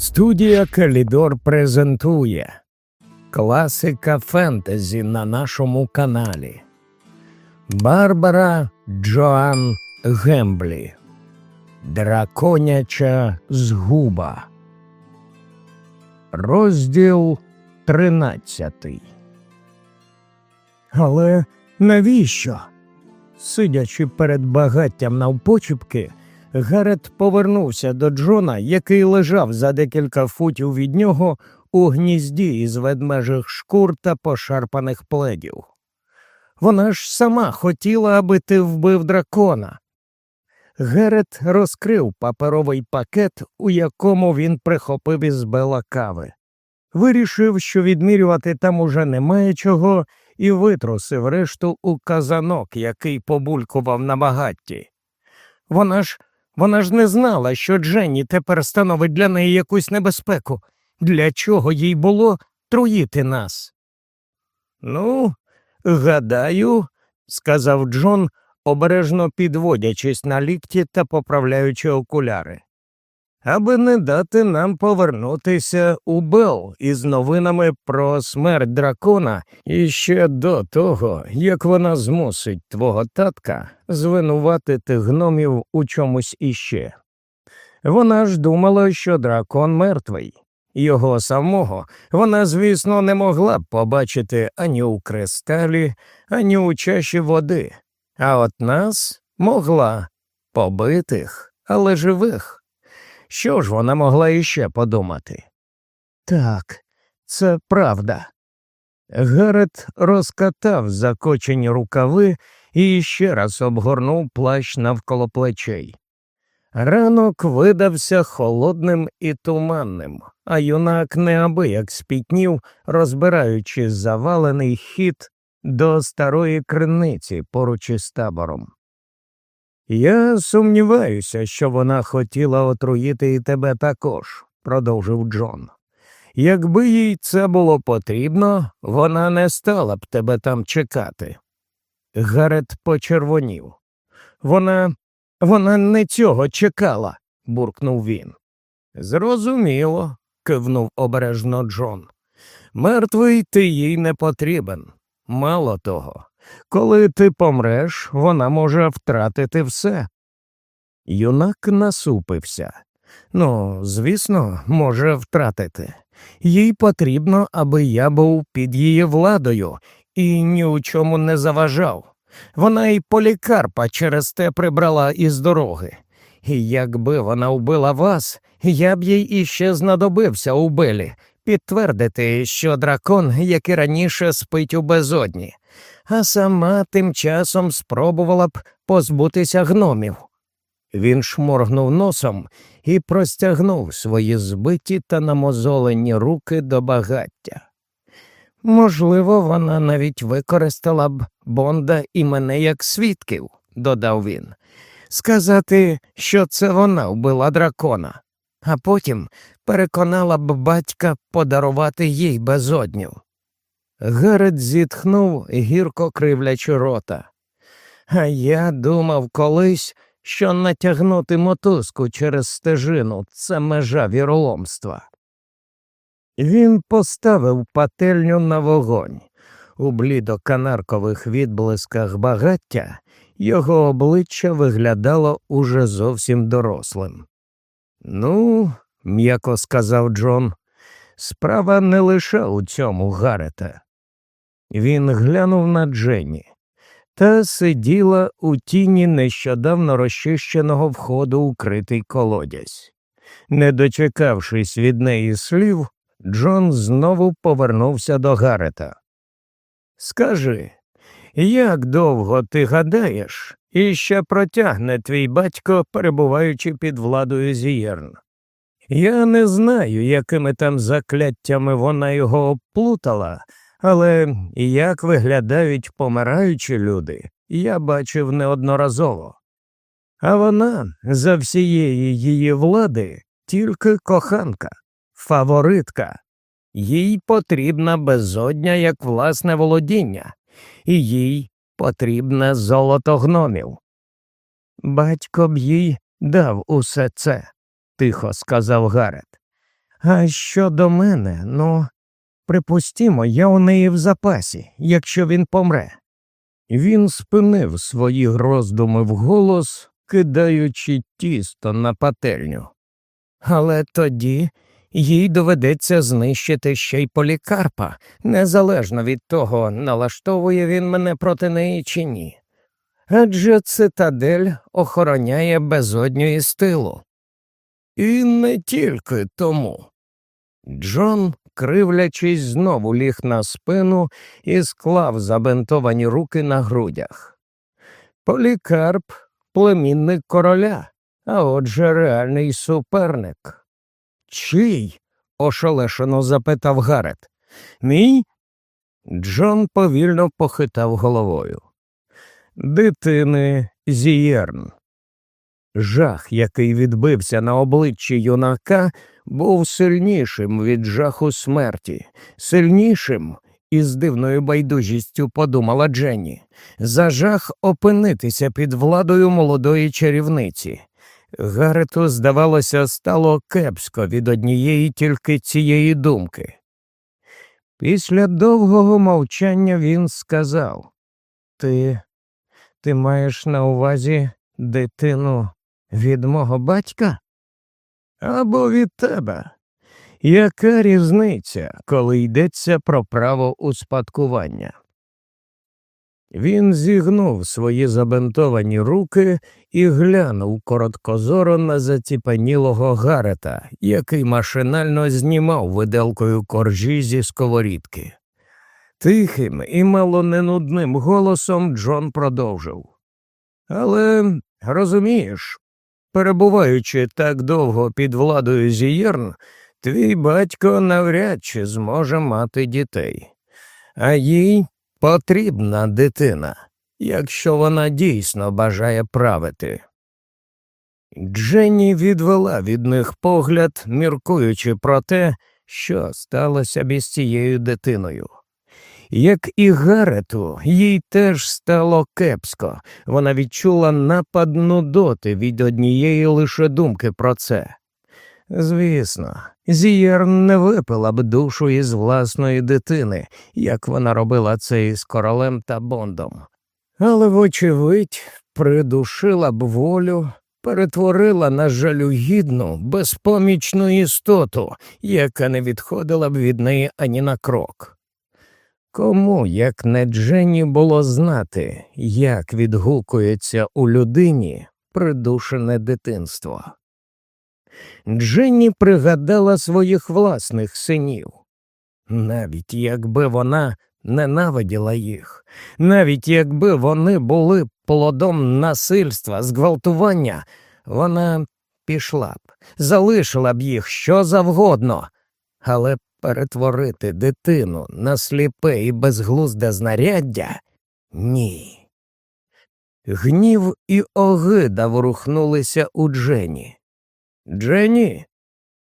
Студія Калідор презентує Класика фентезі на нашому каналі Барбара Джоан Гемблі Драконяча згуба. Розділ тринадцятий. Але навіщо? Сидячи перед багаттям навпочіпки, Гарет повернувся до Джона, який лежав за декілька футів від нього у гнізді із ведмежих шкур та пошарпаних пледів. Вона ж сама хотіла, аби ти вбив дракона. Герет розкрив паперовий пакет, у якому він прихопив із бела кави. Вирішив, що відмірювати там уже немає чого, і витрусив решту у казанок, який побулькував на багатті. Вона ж вона ж не знала, що Дженні тепер становить для неї якусь небезпеку. Для чого їй було труїти нас? Ну, гадаю, сказав Джон, обережно підводячись на лікті та поправляючи окуляри аби не дати нам повернутися у Бел із новинами про смерть дракона і ще до того, як вона змусить твого татка звинуватити гномів у чомусь іще. Вона ж думала, що дракон мертвий. Його самого вона, звісно, не могла б побачити ані у кристалі, ані у чаші води, а от нас могла побитих, але живих. Що ж вона могла іще подумати? Так, це правда. Гарет розкатав закочені рукави і ще раз обгорнув плащ навколо плечей. Ранок видався холодним і туманним, а юнак неабияк спітнів, розбираючи завалений хід до старої криниці поруч із табором. Я сумніваюся, що вона хотіла отруїти і тебе також, продовжив Джон. Якби їй це було потрібно, вона не стала б тебе там чекати. Гарет почервонів. Вона вона не цього чекала, буркнув він. Зрозуміло, кивнув обережно Джон. Мертвий ти їй не потрібен. Мало того, коли ти помреш, вона може втратити все. Юнак насупився. Ну, звісно, може втратити. Їй потрібно, аби я був під її владою і ні у чому не заважав. Вона й полікарпа через те прибрала із дороги. І якби вона вбила вас, я б їй іще знадобився у Белі, підтвердити, що дракон, як і раніше, спить у безодні а сама тим часом спробувала б позбутися гномів. Він шморгнув носом і простягнув свої збиті та намозолені руки до багаття. Можливо, вона навіть використала б Бонда і мене як свідків, додав він, сказати, що це вона вбила дракона, а потім переконала б батька подарувати їй безодню. Гарет зітхнув, гірко кривлячи рота. А я думав колись, що натягнути мотузку через стежину це межа віроломства. Він поставив пательню на вогонь. У блідоканаркових відблисках багаття його обличчя виглядало уже зовсім дорослим. Ну, м'яко сказав Джон, справа не лише у цьому Гарета. Він глянув на Дженні та сиділа у тіні нещодавно розчищеного входу у критий колодязь. Не дочекавшись від неї слів, Джон знову повернувся до Гарета. Скажи, як довго ти гадаєш, і ще протягне твій батько, перебуваючи під владою Зієрн? Я не знаю, якими там закляттями вона його оплутала, але як виглядають помираючі люди, я бачив неодноразово. А вона за всієї її влади тільки коханка, фаворитка. Їй потрібна безодня як власне володіння, і їй потрібне золото гномів. Батько б їй дав усе це, тихо сказав Гарет. А щодо мене, ну, припустімо, я у неї в запасі, якщо він помре. Він спинив свої роздуми вголос, кидаючи тісто на пательню. Але тоді їй доведеться знищити ще й полікарпа, незалежно від того, налаштовує він мене проти неї чи ні. Адже цитадель охороняє безодню і стилу. І не тільки тому. Джон, кривлячись, знову ліг на спину і склав забинтовані руки на грудях. Полікарп племінник короля, а отже реальний суперник. Чий? ошелешено запитав Гарет. Мій? Джон повільно похитав головою. Дитини Зієрн. Жах, який відбився на обличчі юнака, був сильнішим від жаху смерті, сильнішим із дивною байдужістю подумала Дженні, за жах опинитися під владою молодої чарівниці. Гарету, здавалося, стало кепсько від однієї тільки цієї думки. Після довгого мовчання він сказав Ти ти маєш на увазі дитину від мого батька? Або від тебе? Яка різниця, коли йдеться про право успадкування? Він зігнув свої забинтовані руки і глянув короткозоро на заціпанілого Гарета, який машинально знімав виделкою коржі зі сковорідки. Тихим і мало ненудним голосом Джон продовжив. Але, розумієш, перебуваючи так довго під владою Зієрн, твій батько навряд чи зможе мати дітей, а їй потрібна дитина, якщо вона дійсно бажає правити. Дженні відвела від них погляд, міркуючи про те, що сталося б із цією дитиною. Як і Гарету, їй теж стало кепсько, вона відчула напад нудоти від однієї лише думки про це. Звісно, Зієр не випила б душу із власної дитини, як вона робила це із королем та Бондом, але, вочевидь, придушила б волю, перетворила на жалюгідну, безпомічну істоту, яка не відходила б від неї ані на крок. Кому, як не Дженні, було знати, як відгукується у людині придушене дитинство? Дженні пригадала своїх власних синів. Навіть якби вона ненавиділа їх, навіть якби вони були плодом насильства, зґвалтування, вона пішла б, залишила б їх що завгодно, але перетворити дитину на сліпе і безглузде знаряддя ні. Гнів і огида ворухнулися у Джені. Джені.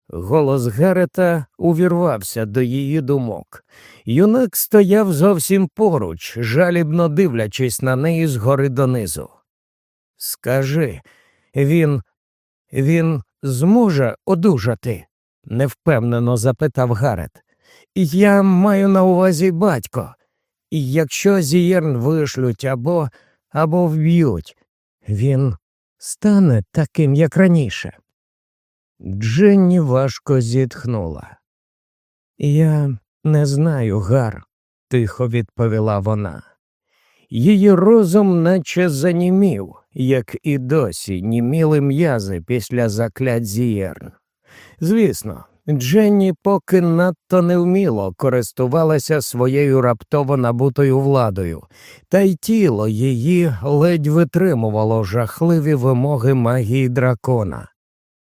Голос Герета увірвався до її думок. Юнак стояв зовсім поруч, жалібно дивлячись на неї згори донизу. Скажи, він, він зможе одужати? Невпевнено запитав Гарет. Я маю на увазі батько. І якщо зієрн вишлють або або вб'ють, він стане таким, як раніше. Дженні важко зітхнула. Я не знаю, Гар, тихо відповіла вона. Її розум наче занімів, як і досі німіли м'язи після заклять зієрн. Звісно, Дженні поки надто невміло користувалася своєю раптово набутою владою, та й тіло її ледь витримувало жахливі вимоги магії дракона.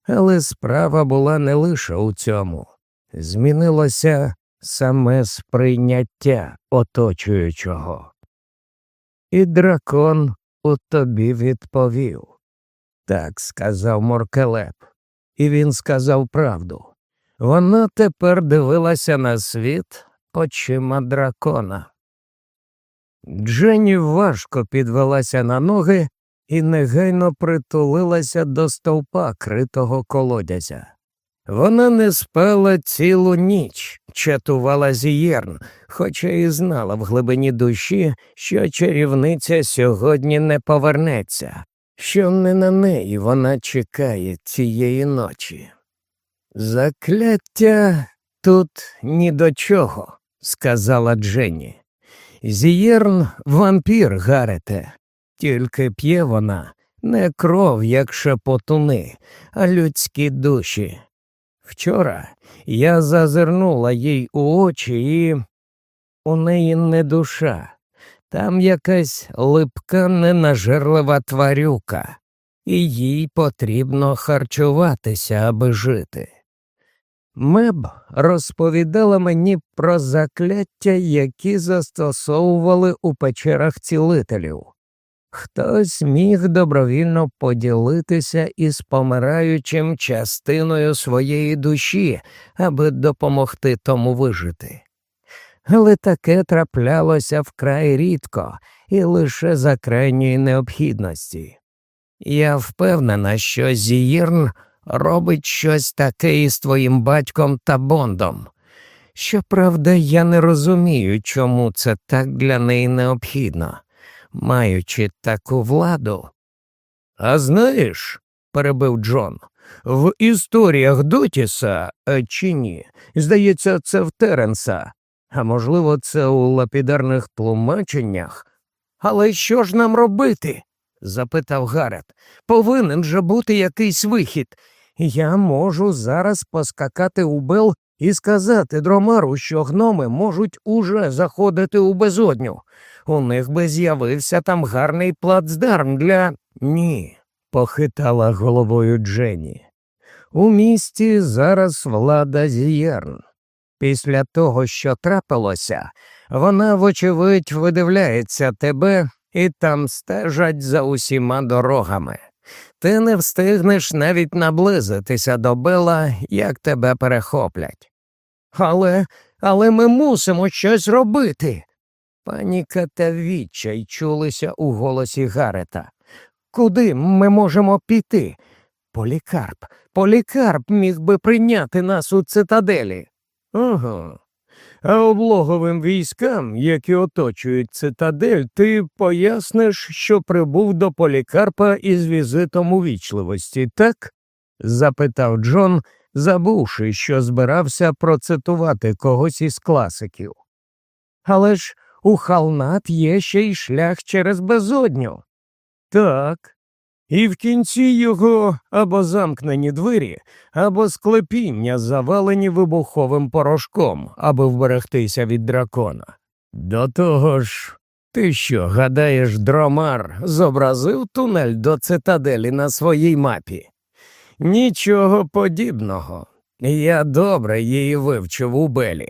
Але справа була не лише у цьому, змінилося саме сприйняття оточуючого. І дракон у тобі відповів. Так сказав Моркелеп, і він сказав правду. Вона тепер дивилася на світ очима дракона. Дженні важко підвелася на ноги і негайно притулилася до стовпа критого колодязя. Вона не спала цілу ніч, чатувала зієрн, хоча і знала в глибині душі, що чарівниця сьогодні не повернеться, що не на неї вона чекає цієї ночі. Закляття тут ні до чого, сказала Дженні. Зієрн вампір, Гарете, тільки п'є вона не кров, як шепотуни, а людські душі. Вчора я зазирнула їй у очі, і у неї не душа, там якась липка ненажерлива тварюка, і їй потрібно харчуватися, аби жити. Меб розповідала мені про закляття, які застосовували у печерах цілителів. Хтось міг добровільно поділитися із помираючим частиною своєї душі, аби допомогти тому вижити. Але таке траплялося вкрай рідко і лише за крайньої необхідності. Я впевнена, що Зіїрн робить щось таке із твоїм батьком та Бондом. Щоправда, я не розумію, чому це так для неї необхідно маючи таку владу. А знаєш, перебив Джон, в історіях Дотіса е, чи ні, здається, це в Теренса, а можливо, це у лапідарних тлумаченнях. Але що ж нам робити? запитав Гарет. Повинен же бути якийсь вихід. Я можу зараз поскакати у Бел і сказати дромару, що гноми можуть уже заходити у безодню. У них би з'явився там гарний плацдарм для. Ні, похитала головою Дженні. У місті зараз влада зієрн. Після того, що трапилося, вона, вочевидь, видивляється тебе і там стежать за усіма дорогами. Ти не встигнеш навіть наблизитися до Бела, як тебе перехоплять. Але, але ми мусимо щось робити. Паніка та відчай чулися у голосі Гарета. Куди ми можемо піти? Полікарп, полікарп міг би прийняти нас у цитаделі. Ага. А облоговим військам, які оточують цитадель, ти поясниш, що прибув до полікарпа із візитом увічливості, так? запитав Джон, забувши, що збирався процитувати когось із класиків. Але ж у халнат є ще й шлях через безодню. Так. І в кінці його або замкнені двері, або склепіння, завалені вибуховим порошком, аби вберегтися від дракона. До того ж, ти що, гадаєш, дромар зобразив тунель до цитаделі на своїй мапі? Нічого подібного. Я добре її вивчив у Белі.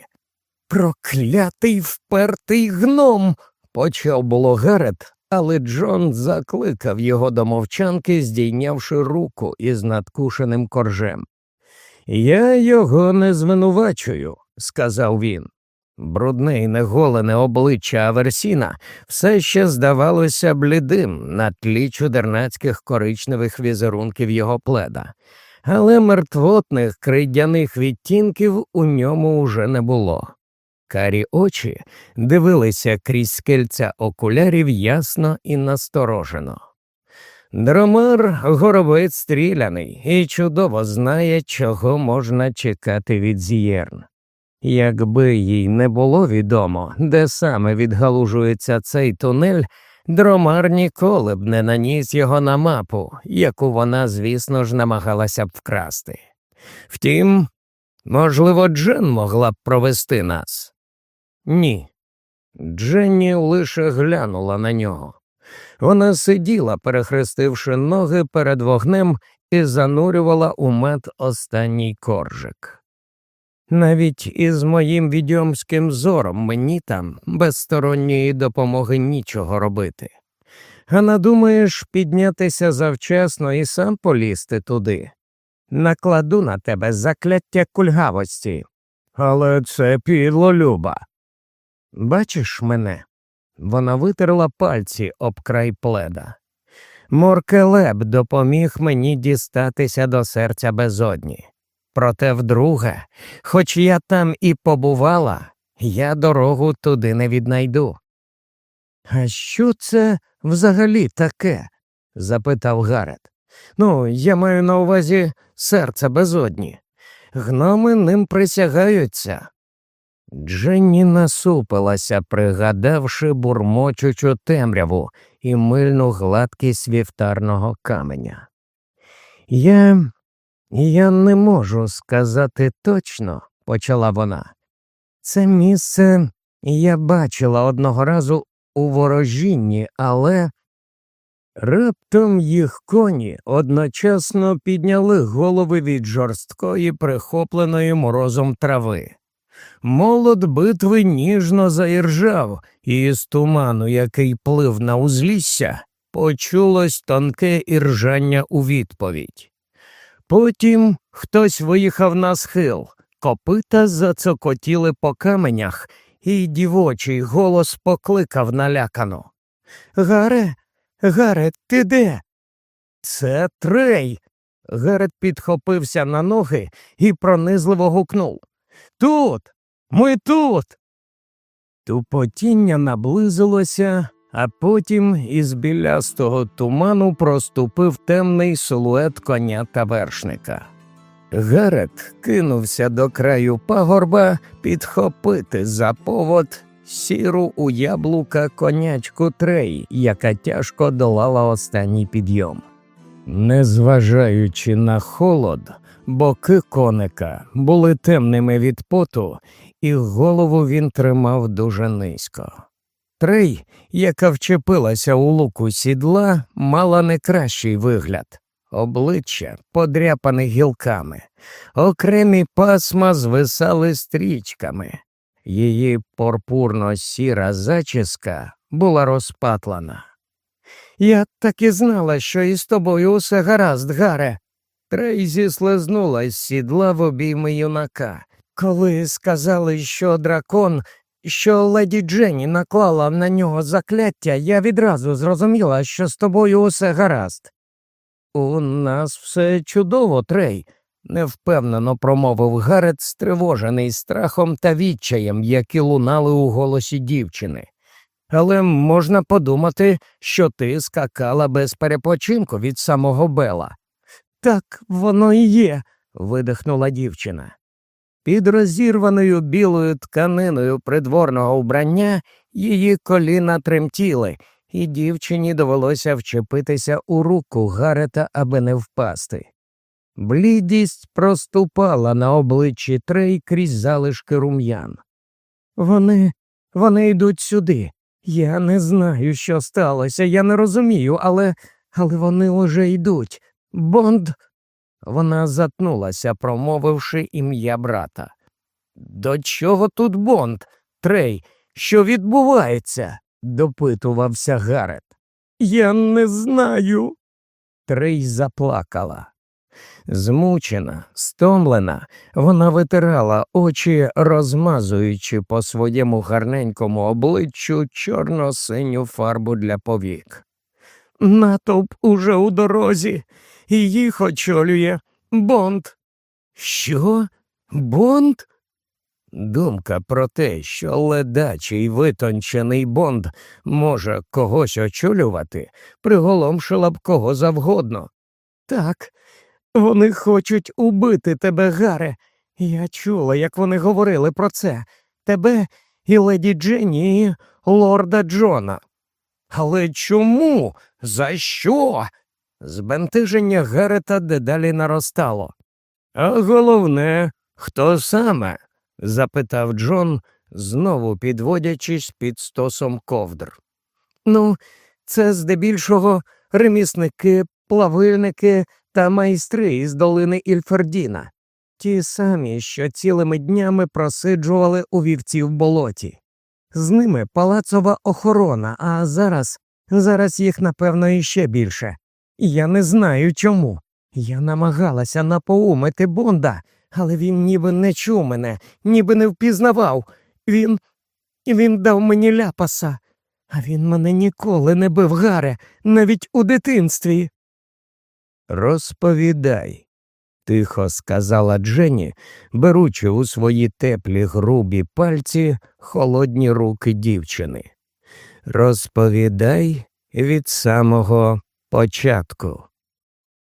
Проклятий впертий гном. почав було Герет, але Джон закликав його до мовчанки, здійнявши руку із надкушеним коржем. Я його не звинувачую, сказав він. Брудне й неголене обличчя Аверсіна все ще здавалося блідим на тлі чудернацьких коричневих візерунків його пледа, але мертвотних кридяних відтінків у ньому уже не було. Карі очі дивилися крізь скельця окулярів ясно і насторожено. Дромар горобець стріляний і чудово знає, чого можна чекати від зієрн. Якби їй не було відомо, де саме відгалужується цей тунель, дромар ніколи б не наніс його на мапу, яку вона, звісно ж, намагалася б вкрасти. Втім, можливо, Джен могла б провести нас. Ні. Дженні лише глянула на нього. Вона сиділа, перехрестивши ноги перед вогнем, і занурювала у мед останній коржик. Навіть із моїм відьомським зором мені там без сторонньої допомоги нічого робити. А надумаєш піднятися завчасно і сам полізти туди. Накладу на тебе закляття кульгавості. Але це підло люба. Бачиш мене? Вона витерла пальці об край пледа. Моркелеб допоміг мені дістатися до серця безодні. проте вдруге, хоч я там і побувала, я дорогу туди не віднайду. А що це взагалі таке? запитав Гарет. Ну, я маю на увазі серце безодні. Гноми ним присягаються. Дженні насупилася, пригадавши бурмочучу темряву і мильну гладкість вівтарного каменя. Я я не можу сказати точно, почала вона. Це місце я бачила одного разу у ворожінні, але раптом їх коні одночасно підняли голови від жорсткої, прихопленої морозом трави. Молод битви ніжно заіржав, і з туману, який плив на узлісся, почулось тонке іржання у відповідь. Потім хтось виїхав на схил, копита зацокотіли по каменях, і дівочий голос покликав налякано. Гаре, Гаре, ти де? Це трей. Гарет підхопився на ноги і пронизливо гукнув. Тут, ми тут. Тупотіння наблизилося, а потім із білястого туману проступив темний силует коня та вершника. Гарет кинувся до краю пагорба підхопити за повод сіру у яблука конячку трей, яка тяжко долала останній підйом. Незважаючи на холод, боки коника були темними від поту, і голову він тримав дуже низько. Трей, яка вчепилася у луку сідла, мала не кращий вигляд обличчя подряпане гілками, окремі пасма звисали стрічками, її порпурно сіра зачіска була розпатлана. Я так і знала, що із тобою усе гаразд, Гаре. Трейзі слизнула з сідла в обійми юнака. Коли сказали, що дракон, що леді Дженні наклала на нього закляття, я відразу зрозуміла, що з тобою усе гаразд. У нас все чудово, Трей, невпевнено промовив Гарет, стривожений страхом та відчаєм, які лунали у голосі дівчини. Але можна подумати, що ти скакала без перепочинку від самого Бела. Так воно і є, видихнула дівчина. Під розірваною білою тканиною придворного вбрання її коліна тремтіли, і дівчині довелося вчепитися у руку Гарета, аби не впасти. Блідість проступала на обличчі Трей крізь залишки рум'ян. Вони, вони йдуть сюди. Я не знаю, що сталося, я не розумію, але але вони уже йдуть. Бонд. Вона затнулася, промовивши ім'я брата. До чого тут Бонд? Трей, що відбувається? допитувався Гарет. Я не знаю. Трей заплакала. Змучена, стомлена, вона витирала очі, розмазуючи по своєму гарненькому обличчю чорно синю фарбу для повік. Натовп уже у дорозі, і їх очолює Бонд. Що? Бонд? Думка про те, що ледачий витончений Бонд може когось очолювати, приголомшила б кого завгодно. Так, вони хочуть убити тебе, Гаре. Я чула, як вони говорили про це, тебе і леді Дженні, і лорда Джона. Але чому? За що? Збентеження Гарета дедалі наростало. А головне, хто саме? запитав Джон, знову підводячись під стосом ковдр. Ну, це здебільшого ремісники, плавильники та майстри із долини Ільфердіна, ті самі, що цілими днями просиджували у вівці в болоті. З ними палацова охорона, а зараз, зараз їх, напевно, іще більше. Я не знаю чому. Я намагалася напоумити Бонда, але він ніби не чув мене, ніби не впізнавав. Він він дав мені ляпаса, а він мене ніколи не бив гаре, навіть у дитинстві. Розповідай, тихо сказала Дженні, беручи у свої теплі грубі пальці холодні руки дівчини. Розповідай від самого початку.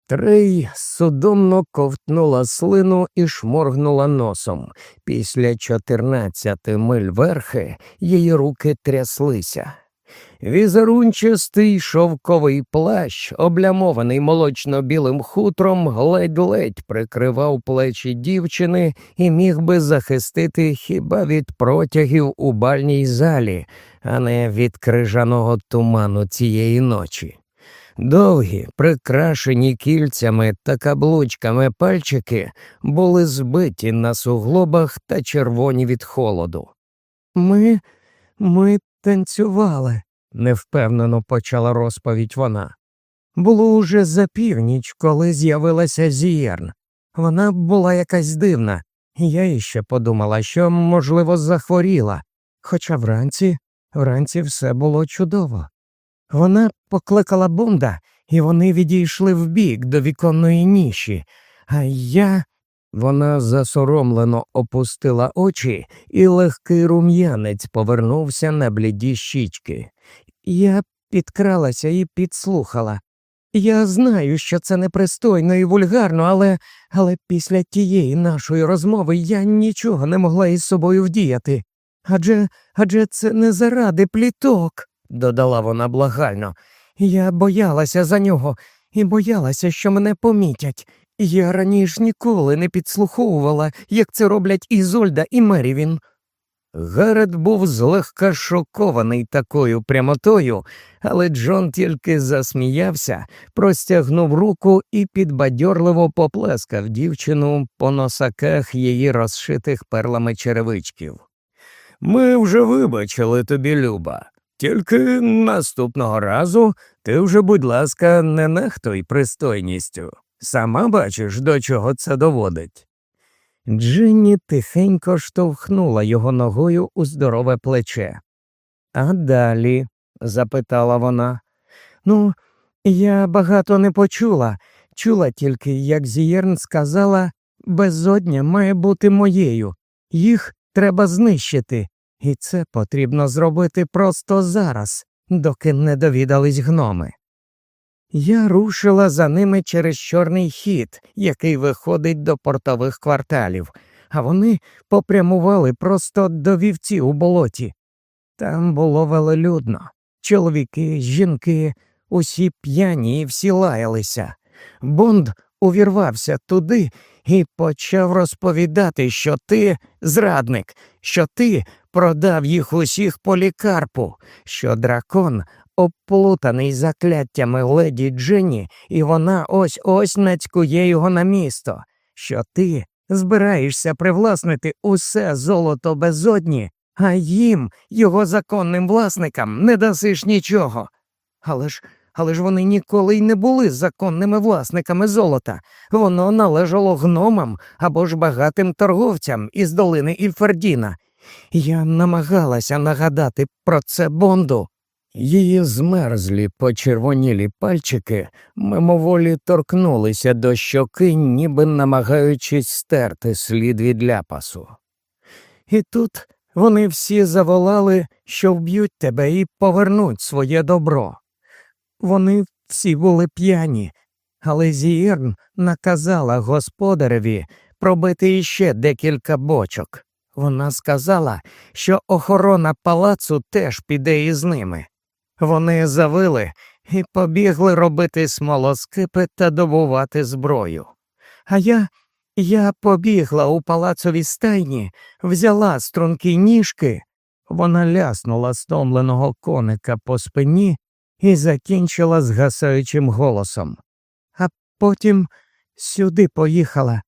Трей судомно ковтнула слину і шморгнула носом. Після чотирнадцяти миль верхи її руки тряслися. Візерунчастий шовковий плащ, облямований молочно-білим хутром, ледь-ледь прикривав плечі дівчини і міг би захистити хіба від протягів у бальній залі, а не від крижаного туману цієї ночі. Довгі, прикрашені кільцями та каблучками пальчики були збиті на суглобах та червоні від холоду. Ми, ми танцювали, невпевнено почала розповідь вона. Було уже за північ, коли з'явилася Зієрн. Вона була якась дивна, я іще подумала, що, можливо, захворіла, хоча вранці, вранці все було чудово. Вона покликала Бонда, і вони відійшли вбік до віконної ніші, а я. Вона засоромлено опустила очі, і легкий рум'янець повернувся на бліді щічки. Я підкралася і підслухала. Я знаю, що це непристойно і вульгарно, але але після тієї нашої розмови я нічого не могла із собою вдіяти. Адже адже це не заради пліток додала вона благально. Я боялася за нього і боялася, що мене помітять. Я раніше ніколи не підслуховувала, як це роблять Ізольда і Мерівін. Гарет був злегка шокований такою прямотою, але Джон тільки засміявся, простягнув руку і підбадьорливо поплескав дівчину по носаках її розшитих перлами черевичків. Ми вже вибачили тобі, Люба. Тільки наступного разу ти вже, будь ласка, не нехтуй пристойністю. Сама бачиш, до чого це доводить. Джинні тихенько штовхнула його ногою у здорове плече. А далі? запитала вона. Ну, я багато не почула. Чула тільки, як Зієрн сказала, безодня має бути моєю, їх треба знищити. І це потрібно зробити просто зараз, доки не довідались гноми. Я рушила за ними через чорний хід, який виходить до портових кварталів, а вони попрямували просто до вівці у болоті. Там було велелюдно. Чоловіки, жінки, усі п'яні і всі лаялися. Бонд увірвався туди і почав розповідати, що ти зрадник, що ти продав їх усіх полікарпу, що дракон обплутаний закляттями леді Дженні, і вона ось ось нацькує його на місто, що ти збираєшся привласнити усе золото безодні, а їм, його законним власникам, не дасиш нічого. Але ж але ж вони ніколи й не були законними власниками золота. Воно належало гномам або ж багатим торговцям із долини Ільфердіна. Я намагалася нагадати про це Бонду. Її змерзлі почервонілі пальчики мимоволі торкнулися до щоки, ніби намагаючись стерти слід від ляпасу. І тут вони всі заволали, що вб'ють тебе і повернуть своє добро. Вони всі були п'яні, але Зієрн наказала господареві пробити іще декілька бочок. Вона сказала, що охорона палацу теж піде із ними. Вони завили і побігли робити смолоскипи та добувати зброю. А я я побігла у палацовій стайні, взяла струнки ніжки, вона ляснула стомленого коника по спині і закінчила згасаючим голосом. А потім сюди поїхала.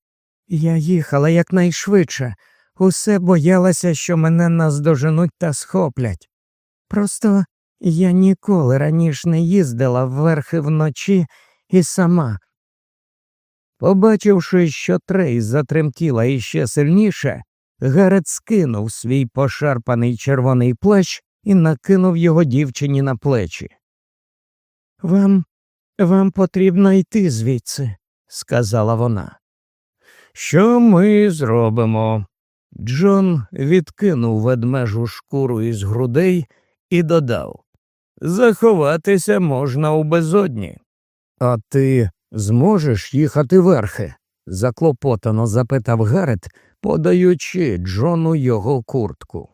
Я їхала якнайшвидше, усе боялася, що мене наздоженуть та схоплять. Просто я ніколи раніше не їздила вверхи вночі і сама. Побачивши, що Трей затремтіла іще сильніше, Гарет скинув свій пошарпаний червоний плащ і накинув його дівчині на плечі. Вам вам потрібно йти звідси, сказала вона. Що ми зробимо? Джон відкинув ведмежу шкуру із грудей і додав Заховатися можна у безодні. А ти зможеш їхати верхи? заклопотано запитав Гарет, подаючи Джону його куртку.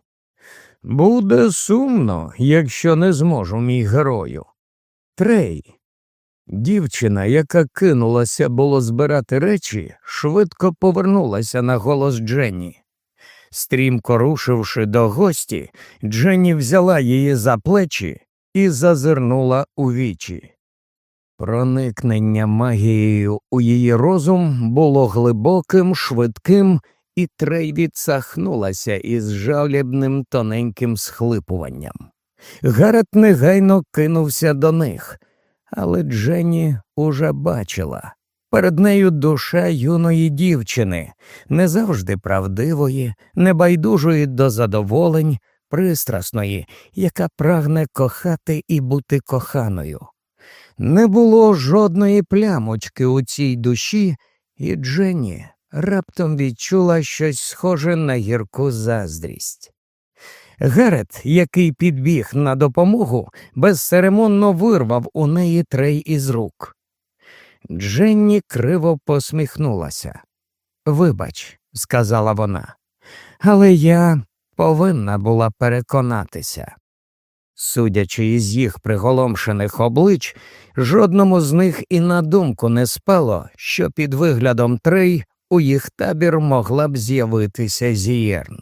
Буде сумно, якщо не зможу, мій герою. Трей. Дівчина, яка кинулася було збирати речі, швидко повернулася на голос Дженні. Стрімко рушивши до гості, Дженні взяла її за плечі і зазирнула у вічі. Проникнення магією у її розум було глибоким, швидким, і Трей відсахнулася із жалібним тоненьким схлипуванням. Гарет негайно кинувся до них, але Дженні уже бачила. Перед нею душа юної дівчини, не завжди правдивої, небайдужої до задоволень, пристрасної, яка прагне кохати і бути коханою. Не було жодної плямочки у цій душі, і Дженні раптом відчула щось схоже на гірку заздрість. Герет, який підбіг на допомогу, безцеремонно вирвав у неї трей із рук. Дженні криво посміхнулася. Вибач, сказала вона, але я повинна була переконатися. Судячи із їх приголомшених облич, жодному з них і на думку не спало, що під виглядом трей у їх табір могла б з'явитися зієрн.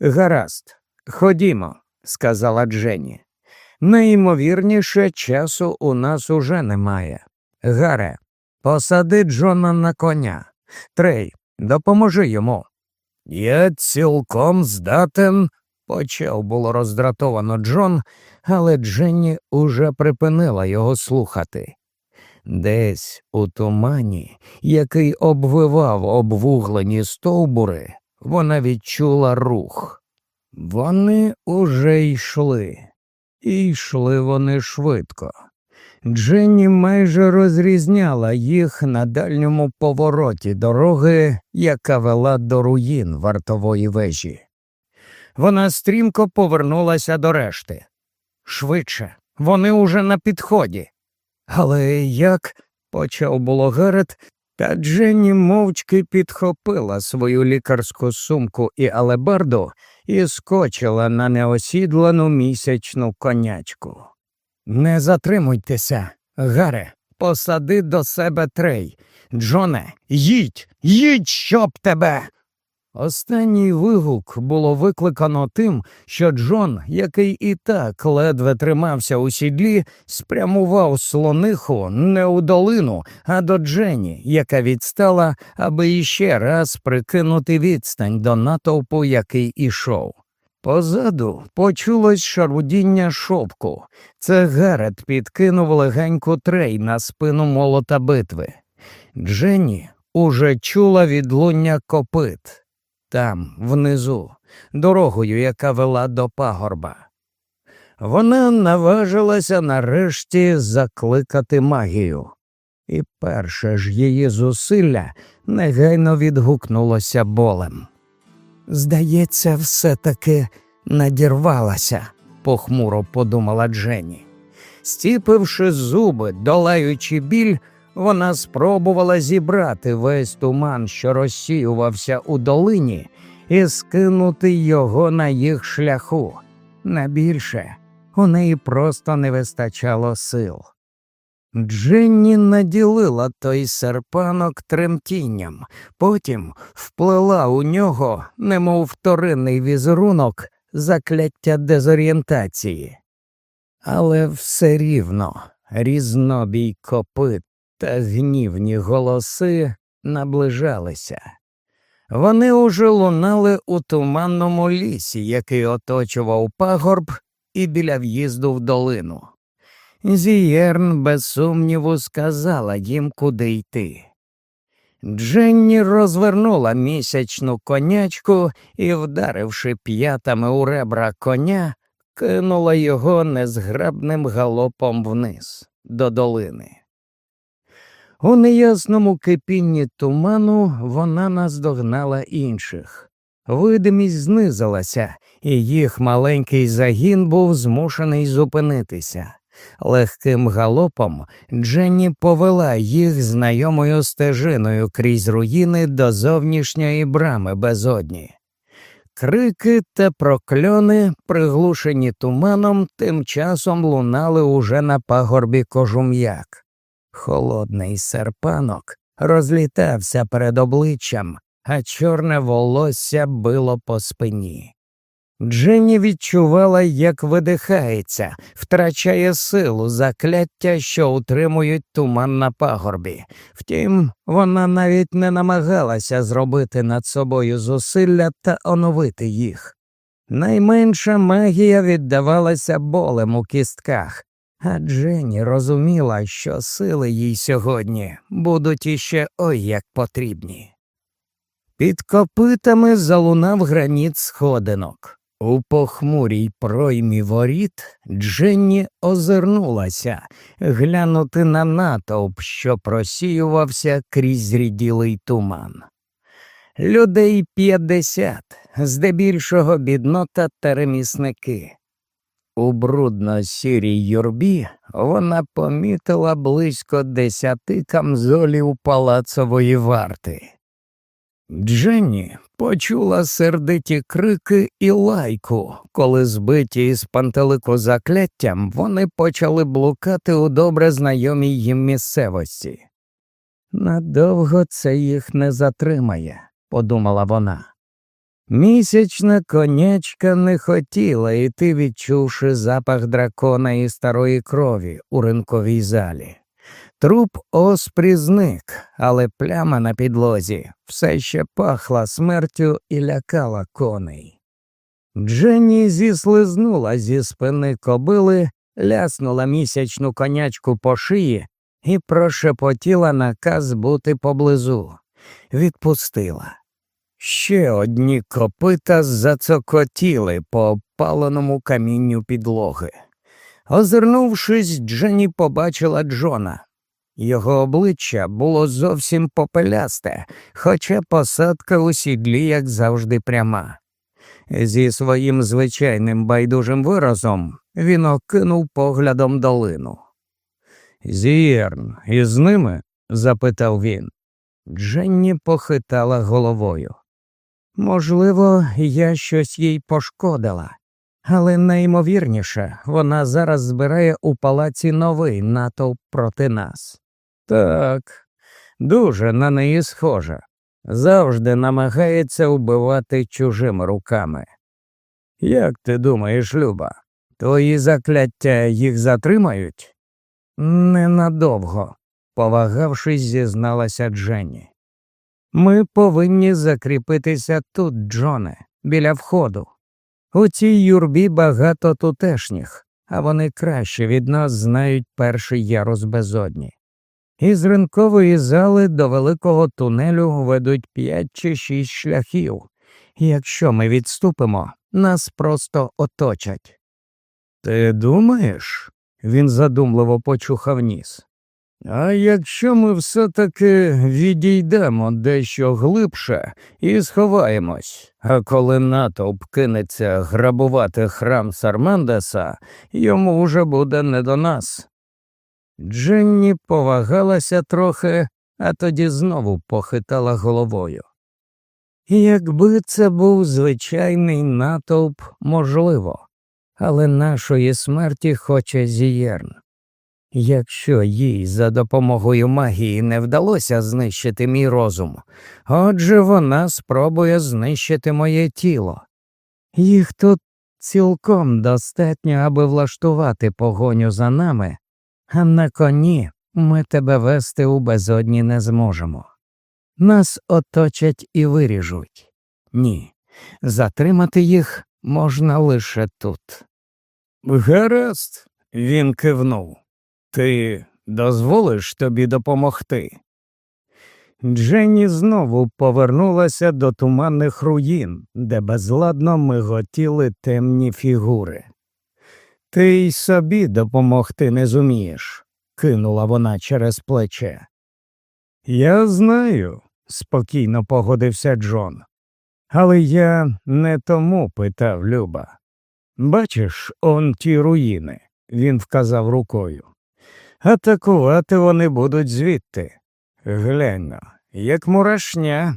Гаразд, ходімо, сказала Дженні. Найімовірніше часу у нас уже немає. Гаре, посади Джона на коня. Трей, допоможи йому. Я цілком здатен, почав було роздратовано Джон, але Дженні уже припинила його слухати. Десь у тумані, який обвивав обвуглені стовбури, вона відчула рух. Вони уже йшли, і йшли вони швидко. Дженні майже розрізняла їх на дальньому повороті дороги, яка вела до руїн вартової вежі. Вона стрімко повернулася до решти. Швидше, вони уже на підході. Але як? почав було Герет, та Дженні мовчки підхопила свою лікарську сумку і алебарду і скочила на неосідлану місячну конячку. Не затримуйтеся, Гаре, посади до себе трей. Джоне, їдь, їдь, щоб тебе. Останній вигук було викликано тим, що Джон, який і так ледве тримався у сідлі, спрямував слониху не у долину, а до Джені, яка відстала, аби іще раз прикинути відстань до натовпу, який ішов. Позаду почулось шарудіння шопку. Це Гарет підкинув легеньку трей на спину молота битви. Дженні уже чула відлуння копит там, внизу, дорогою, яка вела до пагорба. Вона наважилася нарешті закликати магію, і перше ж її зусилля негайно відгукнулося болем. Здається, все таки надірвалася, похмуро подумала Дженні. Стіпивши зуби, долаючи біль, вона спробувала зібрати весь туман, що розсіювався у долині, і скинути його на їх шляху. На більше у неї просто не вистачало сил. Дженні наділила той серпанок тремтінням, потім вплела у нього, немов вторинний візерунок, закляття дезорієнтації. Але все рівно різнобій копит та гнівні голоси наближалися. Вони уже лунали у туманному лісі, який оточував пагорб і біля в'їзду в долину. Зієрн, без сумніву, сказала їм, куди йти. Дженні розвернула місячну конячку і, вдаривши п'ятами у ребра коня, кинула його незграбним галопом вниз до долини. У неясному кипінні туману вона наздогнала інших. Видимість знизилася, і їх маленький загін був змушений зупинитися. Легким галопом Дженні повела їх знайомою стежиною крізь руїни до зовнішньої брами безодні. Крики та прокльони, приглушені туманом, тим часом лунали уже на пагорбі кожум'як. Холодний серпанок розлітався перед обличчям, а чорне волосся било по спині. Дженні відчувала, як видихається, втрачає силу закляття, що утримують туман на пагорбі. Втім, вона навіть не намагалася зробити над собою зусилля та оновити їх. Найменша магія віддавалася болем у кістках, а Дженні розуміла, що сили їй сьогодні будуть іще ой як потрібні. Під копитами залунав граніт сходинок. У похмурій проймі воріт Дженні озирнулася глянути на натовп, що просіювався крізь ріділий туман. Людей п'ятдесят, здебільшого біднота та ремісники. У брудно сірій юрбі вона помітила близько десяти камзолів палацової варти. Дженні почула сердиті крики і лайку, коли збиті із пантелику закляттям вони почали блукати у добре знайомій їм місцевості. Надовго це їх не затримає, подумала вона. Місячна конячка не хотіла йти, відчувши запах дракона і старої крові у ринковій залі. Труп оспрі зник, але пляма на підлозі все ще пахла смертю і лякала коней. Дженні зіслизнула зі спини кобили, ляснула місячну конячку по шиї і прошепотіла наказ бути поблизу. Відпустила. Ще одні копита зацокотіли по опаленому камінню підлоги. Озирнувшись, Дженні побачила Джона. Його обличчя було зовсім попелясте, хоча посадка у сідлі, як завжди, пряма. Зі своїм звичайним байдужим виразом він окинув поглядом долину. Зірн, із ними? запитав він. Дженні похитала головою. Можливо, я щось їй пошкодила, але найімовірніше, вона зараз збирає у палаці новий натовп проти нас. Так, дуже на неї схожа. Завжди намагається вбивати чужими руками. Як ти думаєш, Люба, твої закляття їх затримають? Ненадовго, повагавшись, зізналася Дженні. Ми повинні закріпитися тут, Джоне, біля входу. У цій юрбі багато тутешніх, а вони краще від нас знають перший ярус безодні. Із ринкової зали до великого тунелю ведуть п'ять чи шість шляхів. Якщо ми відступимо, нас просто оточать. Ти думаєш? Він задумливо почухав ніс. А якщо ми все таки відійдемо дещо глибше і сховаємось, а коли натовп кинеться грабувати храм Сармандеса, йому вже буде не до нас. Дженні повагалася трохи, а тоді знову похитала головою. Якби це був звичайний натовп, можливо, але нашої смерті хоче зієрн. Якщо їй за допомогою магії не вдалося знищити мій розум, отже вона спробує знищити моє тіло. Їх тут цілком достатньо, аби влаштувати погоню за нами а на коні ми тебе вести у безодні не зможемо. Нас оточать і виріжуть. Ні, затримати їх можна лише тут. Гаразд, він кивнув. Ти дозволиш тобі допомогти? Дженні знову повернулася до туманних руїн, де безладно миготіли темні фігури. Ти й собі допомогти не зумієш, кинула вона через плече. Я знаю, спокійно погодився Джон. Але я не тому питав Люба. Бачиш, он ті руїни, він вказав рукою. Атакувати вони будуть звідти. Глянь, як мурашня.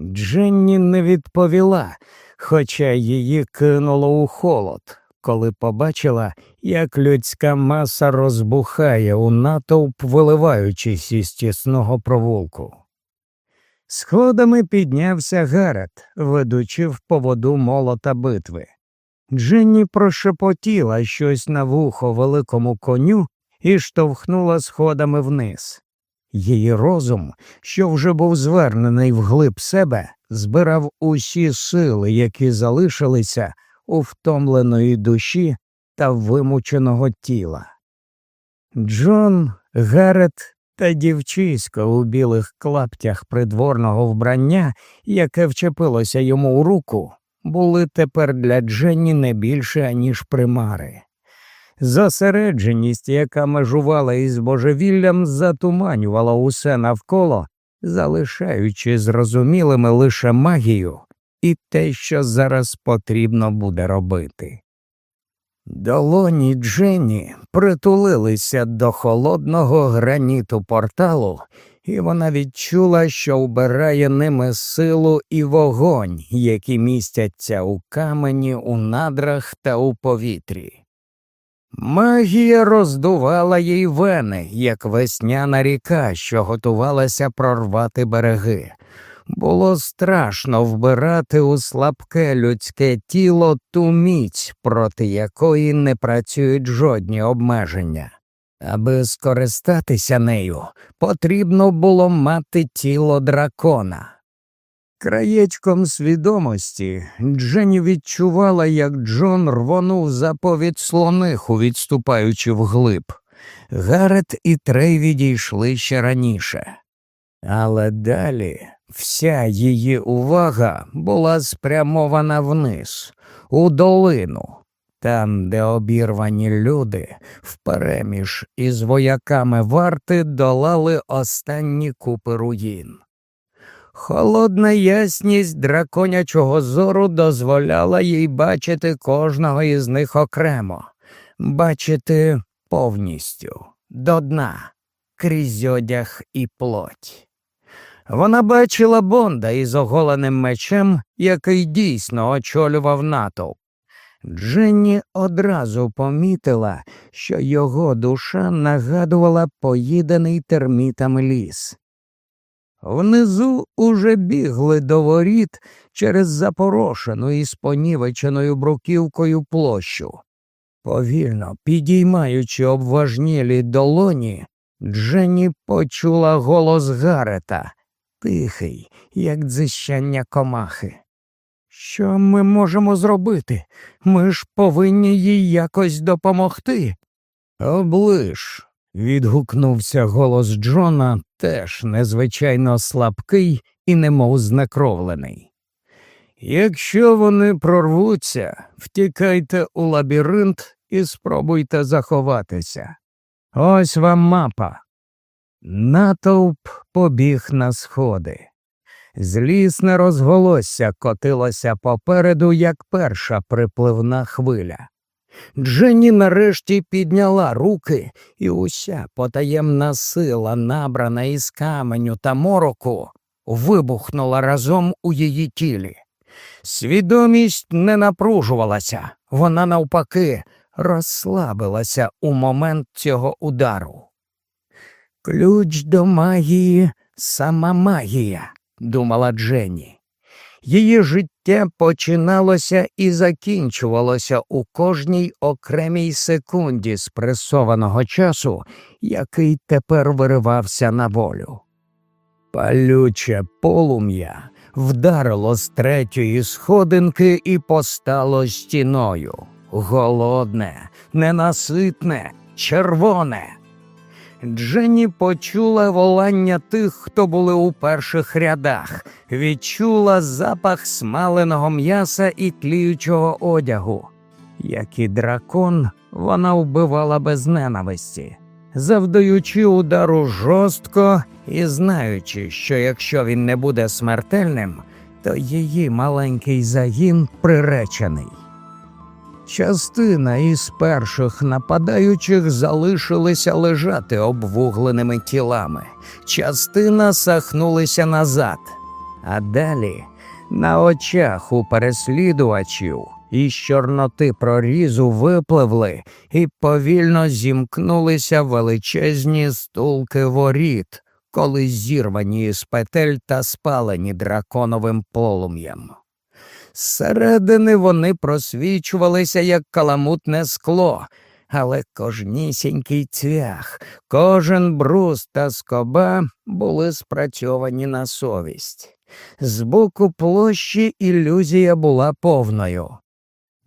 Дженні не відповіла, хоча її кинуло у холод, коли побачила, як людська маса розбухає у натовп, виливаючись із тісного провулку. Сходами піднявся Гарет, ведучи в поводу молота битви. Дженні прошепотіла щось на вухо великому коню і штовхнула сходами вниз. Її розум, що вже був звернений вглиб себе, збирав усі сили, які залишилися у втомленої душі та вимученого тіла. Джон, Гарет та дівчисько у білих клаптях придворного вбрання, яке вчепилося йому у руку, були тепер для Дженні не більше, ніж примари. Зосередженість, яка межувала із божевіллям, затуманювала усе навколо, залишаючи зрозумілими лише магію і те, що зараз потрібно буде робити. Долоні Дженні притулилися до холодного граніту порталу, і вона відчула, що вбирає ними силу і вогонь, які містяться у камені, у надрах та у повітрі. Магія роздувала їй вени, як весняна ріка, що готувалася прорвати береги. Було страшно вбирати у слабке людське тіло ту міць, проти якої не працюють жодні обмеження. Аби скористатися нею, потрібно було мати тіло дракона. Краєчком свідомості Дженні відчувала, як Джон рвонув заповідь слониху, відступаючи вглиб. Гарет і Трей відійшли ще раніше. Але далі вся її увага була спрямована вниз, у долину, там, де обірвані люди впереміж із вояками варти долали останні купи руїн. Холодна ясність драконячого зору дозволяла їй бачити кожного із них окремо, бачити повністю, до дна, крізь одяг і плоть. Вона бачила Бонда із оголеним мечем, який дійсно очолював натовп. Дженні одразу помітила, що його душа нагадувала поїдений термітами ліс. Внизу уже бігли до воріт через запорошену і спонівеченою бруківкою площу. Повільно підіймаючи обважнілі долоні, Дженні почула голос Гарета, тихий, як дзищання комахи. Що ми можемо зробити? Ми ж повинні їй якось допомогти. Оближ, відгукнувся голос Джона, теж незвичайно слабкий і немов знекровлений. Якщо вони прорвуться, втікайте у лабіринт і спробуйте заховатися. Ось вам мапа. Натовп побіг на сходи. Злісне розголосся котилося попереду, як перша припливна хвиля. Дженні нарешті підняла руки, і уся потаємна сила, набрана із каменю та мороку, вибухнула разом у її тілі. Свідомість не напружувалася, вона навпаки розслабилася у момент цього удару. Ключ до магії сама магія, думала Дженні. Її життя починалося і закінчувалося у кожній окремій секунді спресованого часу, який тепер виривався на волю. Палюче полум'я вдарило з третьої сходинки і постало стіною. Голодне, ненаситне, червоне. Дженні почула волання тих, хто були у перших рядах, відчула запах смаленого м'яса і тліючого одягу. Як і дракон, вона вбивала без ненависті. завдаючи удару жорстко і знаючи, що якщо він не буде смертельним, то її маленький загін приречений. Частина із перших нападаючих залишилися лежати обвугленими тілами, частина сахнулися назад, а далі на очах у переслідувачів із Чорноти прорізу випливли і повільно зімкнулися величезні стулки воріт, коли зірвані із петель та спалені драконовим полум'ям. Зсередини вони просвічувалися, як каламутне скло, але кожнісінький цвях, кожен брус та скоба були спрацьовані на совість. З боку площі ілюзія була повною.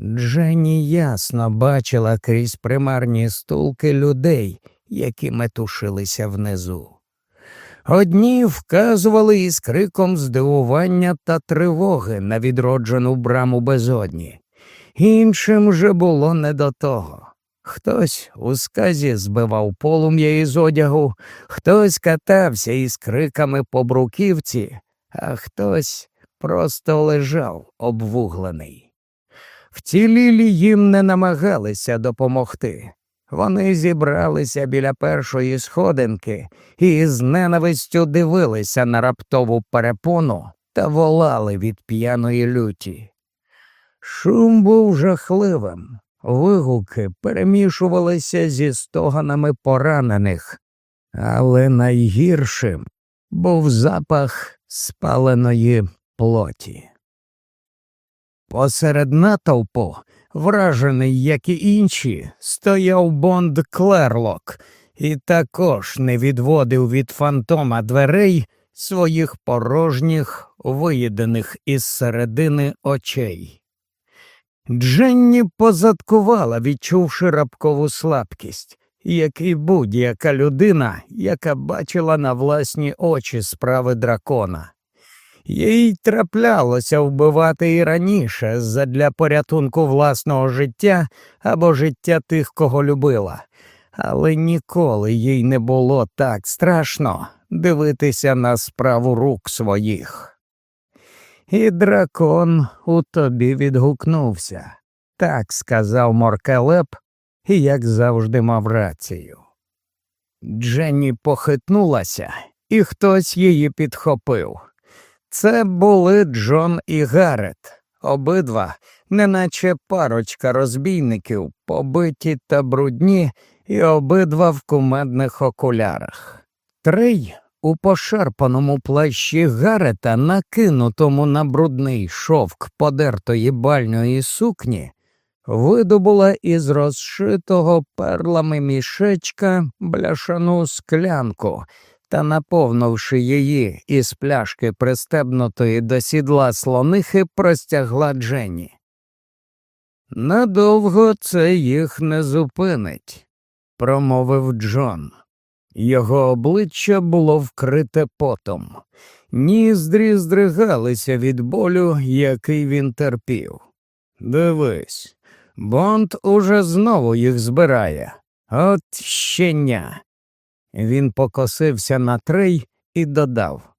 Дженні ясно бачила крізь примарні стулки людей, які метушилися внизу. Одні вказували із криком здивування та тривоги на відроджену браму безодні, іншим же було не до того. Хтось у сказі збивав полум'я із одягу, хтось катався із криками по бруківці, а хтось просто лежав обвуглений. Вцілілі їм не намагалися допомогти. Вони зібралися біля першої сходинки і з ненавистю дивилися на раптову перепону та волали від п'яної люті. Шум був жахливим, вигуки перемішувалися зі стоганами поранених, але найгіршим був запах спаленої плоті. Посеред натовпу, вражений, як і інші, стояв Бонд Клерлок і також не відводив від фантома дверей своїх порожніх, виєдених із середини очей. Дженні позадкувала, відчувши рабкову слабкість, як і будь-яка людина, яка бачила на власні очі справи дракона. Їй траплялося вбивати і раніше задля порятунку власного життя або життя тих, кого любила, але ніколи їй не було так страшно дивитися на справу рук своїх. І дракон у тобі відгукнувся, так сказав Моркелеп, і як завжди мав рацію. Дженні похитнулася, і хтось її підхопив. Це були Джон і Гарет, обидва, неначе парочка розбійників, побиті та брудні, і обидва в кумедних окулярах. Трей у пошарпаному плащі Гарета, накинутому на брудний шовк подертої бальної сукні, видобула із розшитого перлами мішечка бляшану склянку та, наповнивши її із пляшки пристебнутої до сідла слонихи, простягла Дженні. Надовго це їх не зупинить, промовив Джон. Його обличчя було вкрите потом, ніздрі здригалися від болю, який він терпів. Дивись, Бонд уже знову їх збирає. От щеня. Він покосився на трей і додав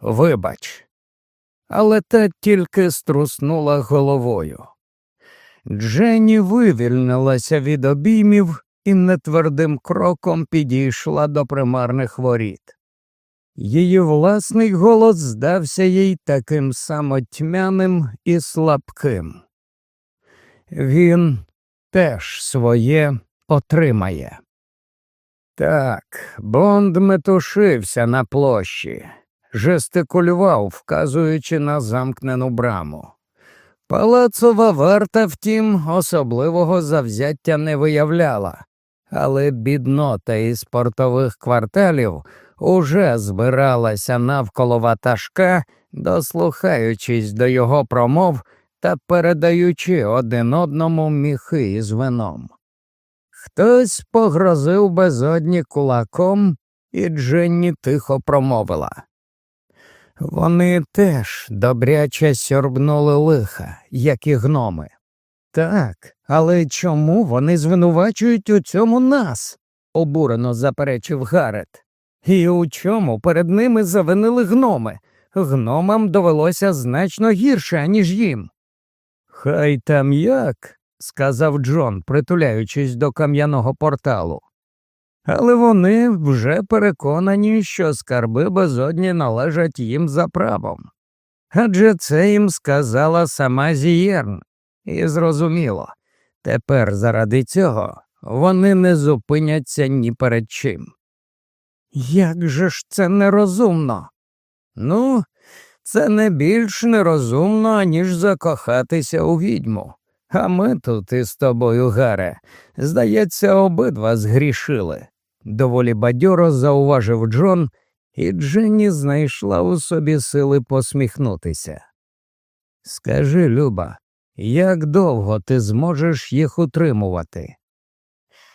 Вибач, але та тільки струснула головою. Дженні вивільнилася від обіймів і нетвердим кроком підійшла до примарних воріт. Її власний голос здався їй таким самотьмяним і слабким. Він теж своє отримає. Так, Бонд метушився на площі, жестикулював, вказуючи на замкнену браму. Палацова варта, втім, особливого завзяття не виявляла, але біднота із портових кварталів уже збиралася навколо ватажка, дослухаючись до його промов та передаючи один одному міхи із вином. Хтось погрозив безодні кулаком, і Дженні тихо промовила. Вони теж добряче сьорбнули лиха, як і гноми. Так, але чому вони звинувачують у цьому нас? обурено заперечив Гарет. І у чому перед ними завинили гноми? Гномам довелося значно гірше, ніж їм. Хай там як, сказав Джон, притуляючись до кам'яного порталу. Але вони вже переконані, що скарби безодні належать їм за правом. Адже це їм сказала сама Зієрн, і зрозуміло, тепер заради цього вони не зупиняться ні перед чим. Як же ж це нерозумно? Ну, це не більш нерозумно, ніж закохатися у відьму. А ми тут із тобою, Гаре, здається, обидва згрішили, доволі бадьоро зауважив Джон, і Дженні знайшла у собі сили посміхнутися. Скажи, Люба, як довго ти зможеш їх утримувати?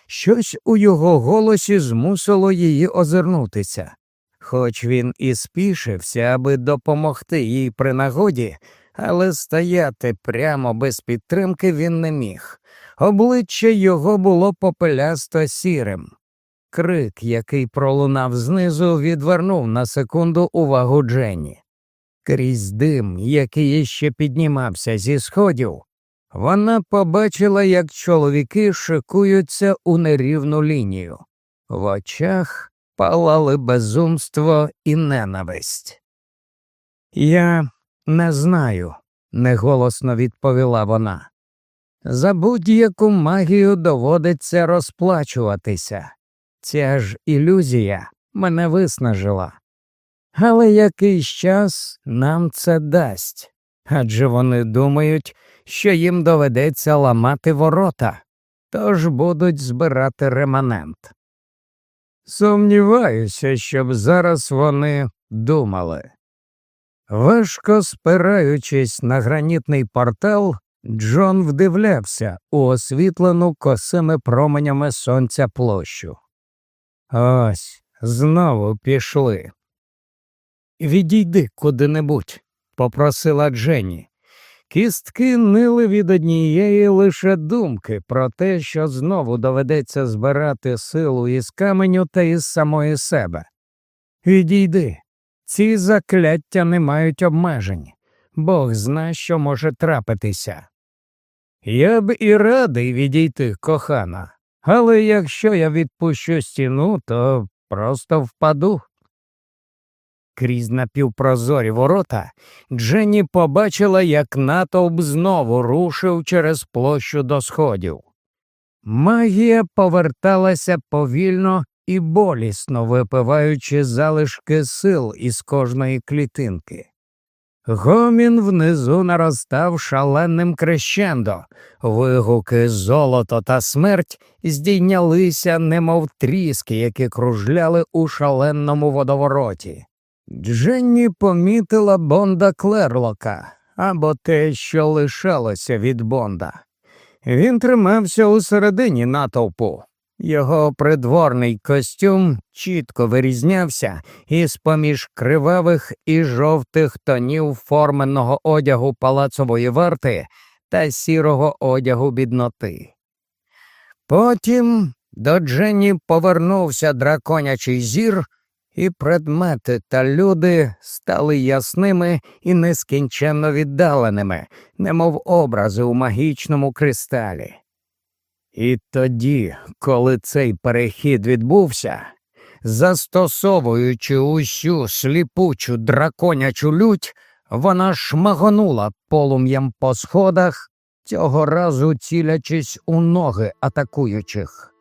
Щось у його голосі змусило її озирнутися. Хоч він і спішився, аби допомогти їй при нагоді, але стояти прямо без підтримки він не міг. Обличчя його було попелясто сірим. Крик, який пролунав знизу, відвернув на секунду увагу Дженні. Крізь дим, який іще піднімався зі сходів, вона побачила, як чоловіки шикуються у нерівну лінію. В очах палали безумство і ненависть. Я не знаю, неголосно відповіла вона. За будь-яку магію доводиться розплачуватися. Ця ж ілюзія мене виснажила. Але якийсь час нам це дасть адже вони думають, що їм доведеться ламати ворота, тож будуть збирати реманент. Сумніваюся, щоб зараз вони думали. Важко спираючись на гранітний портал, Джон вдивлявся у освітлену косими променями сонця площу. Ось знову пішли. Відійди куди-небудь, попросила Дженні. Кістки нили від однієї лише думки про те, що знову доведеться збирати силу із каменю та із самої себе. Відійди, ці закляття не мають обмежень, Бог зна, що може трапитися. Я б і радий відійти, кохана, але якщо я відпущу стіну, то просто впаду. Крізь напівпрозорі ворота Дженні побачила, як натовп знову рушив через площу до сходів. Магія поверталася повільно і болісно випиваючи залишки сил із кожної клітинки. Гомін внизу наростав шаленим крещендо, вигуки золото та смерть здійнялися, немов тріски, які кружляли у шаленому водовороті. Дженні помітила Бонда Клерлока або те, що лишалося від Бонда. Він тримався у середині натовпу. Його придворний костюм чітко вирізнявся із поміж кривавих і жовтих тонів форменного одягу палацової варти та сірого одягу бідноти. Потім до Дженні повернувся драконячий зір і предмети та люди стали ясними і нескінченно віддаленими, немов образи у магічному кристалі. І тоді, коли цей перехід відбувся, застосовуючи усю сліпучу драконячу лють, вона шмагонула полум'ям по сходах, цього разу цілячись у ноги атакуючих.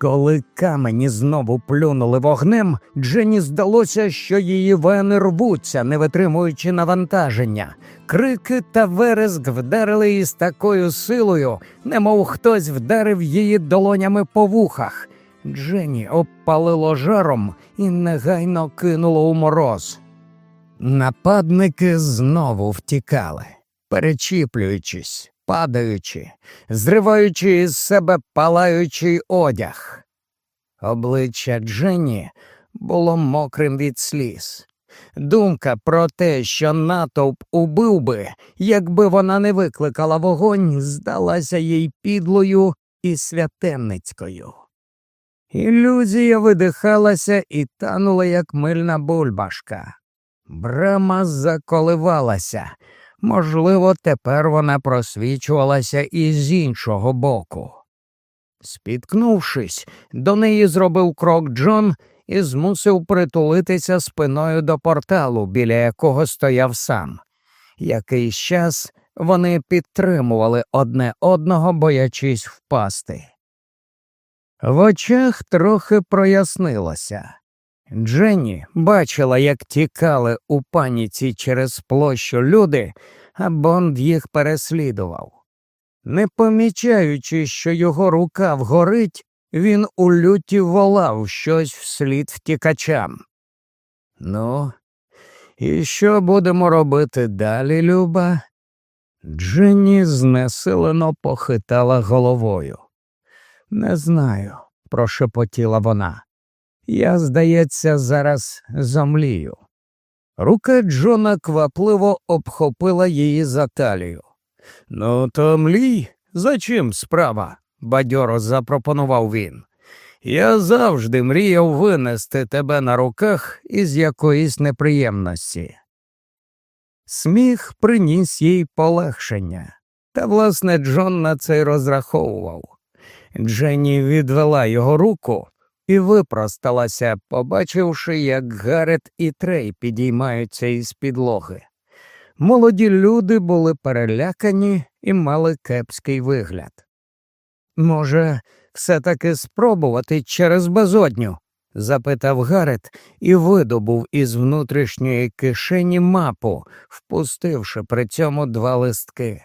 Коли камені знову плюнули вогнем, Джені здалося, що її вени рвуться, не витримуючи навантаження. Крики та вереск вдарили її з такою силою, немов хтось вдарив її долонями по вухах. Джені обпалило жаром і негайно кинуло у мороз. Нападники знову втікали, перечіплюючись падаючи, зриваючи із себе палаючий одяг. Обличчя Дженні було мокрим від сліз. Думка про те, що натовп убив би, якби вона не викликала вогонь, здалася їй підлою і святенницькою. Ілюзія видихалася і танула, як мильна бульбашка. Брама заколивалася. Можливо, тепер вона просвічувалася і з іншого боку. Спіткнувшись, до неї зробив крок Джон і змусив притулитися спиною до порталу, біля якого стояв сам. Якийсь час вони підтримували одне одного, боячись впасти. В очах трохи прояснилося. Дженні бачила, як тікали у паніці через площу люди, а Бонд їх переслідував. Не помічаючи, що його рука вгорить, він у люті волав щось вслід втікачам. Ну, і що будемо робити далі, Люба? Дженні знесилено похитала головою. Не знаю, прошепотіла вона. Я, здається, зараз зомлію. Рука Джона квапливо обхопила її за талію. Ну, то млій, за чим справа? бадьоро запропонував він. Я завжди мріяв винести тебе на руках із якоїсь неприємності. Сміх приніс їй полегшення, та, власне, Джон на це й розраховував. Дженні відвела його руку і випросталася, побачивши, як Гарет і Трей підіймаються із підлоги. Молоді люди були перелякані і мали кепський вигляд. Може, все таки спробувати через безодню? запитав Гарет і видобув із внутрішньої кишені мапу, впустивши при цьому два листки.